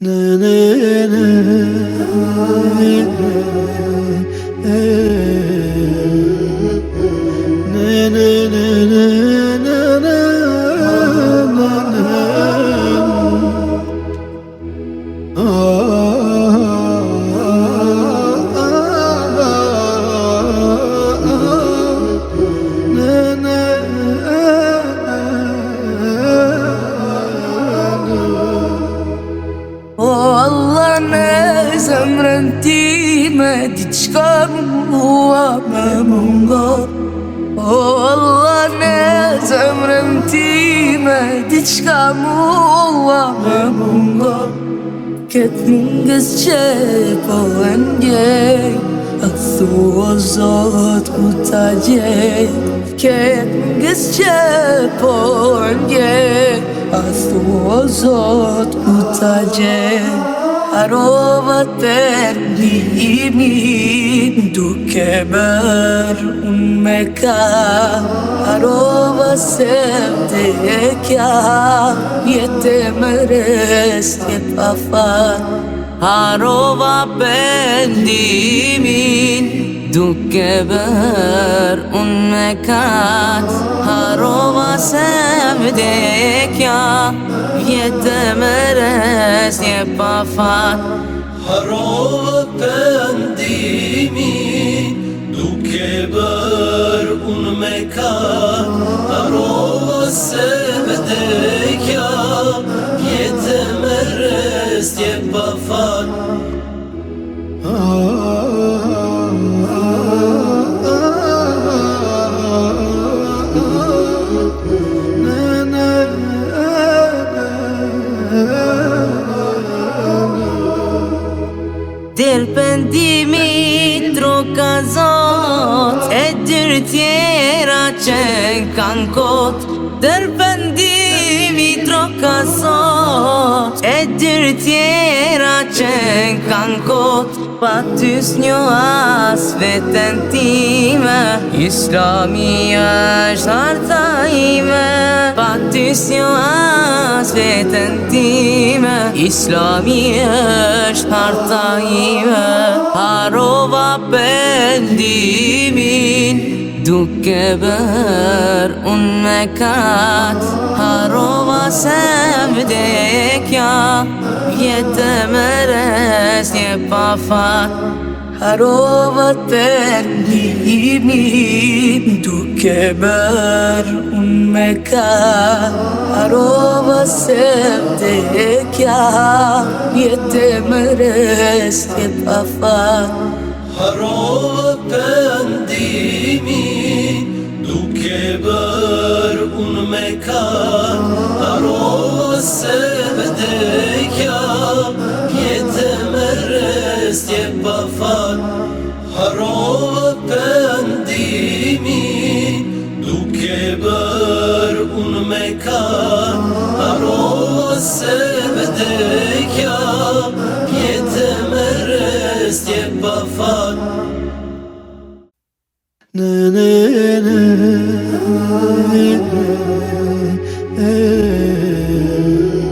Ne ne ne ne ne ne ne ne Oh Allah në zemrën ti me diqka O Allah në zemrën ti me diqka mua me mungo Këtë mungës që po e ndjej A thua zotë ku ta gjej Kështë që por një A tu ozot ku t'a gjenë A rova tërë një i minë Dukë e mërë unë me ka A rova sëmë dhe e kja Je të mërës pa fa A rova duke bër unë me kat Harova se vdekja Vjetë e mërës një pa fat Harova pëndimi Duke bër unë me kat Harova se vdekja një pa fat Emri tjera që kanë kot Dërbëndimi troka sot E dyrë tjera që kanë kot Pa ty s'njo as vetën time Islami është harta ime Pa ty s'njo as vetën time Islami është harta ime Harova pëndimin Dukë e un unë me ka Harovat se mdekja Je te mëres një pafa Harovat për një një një Dukë e bërë unë me ka Harovat se mdekja Je te mëres një pafa Harovat për një një ka Arroz se bedekja Jete me rest je pa pëndimi Duke bër unë me ka Arroz se bedekja Jete me rest na na na na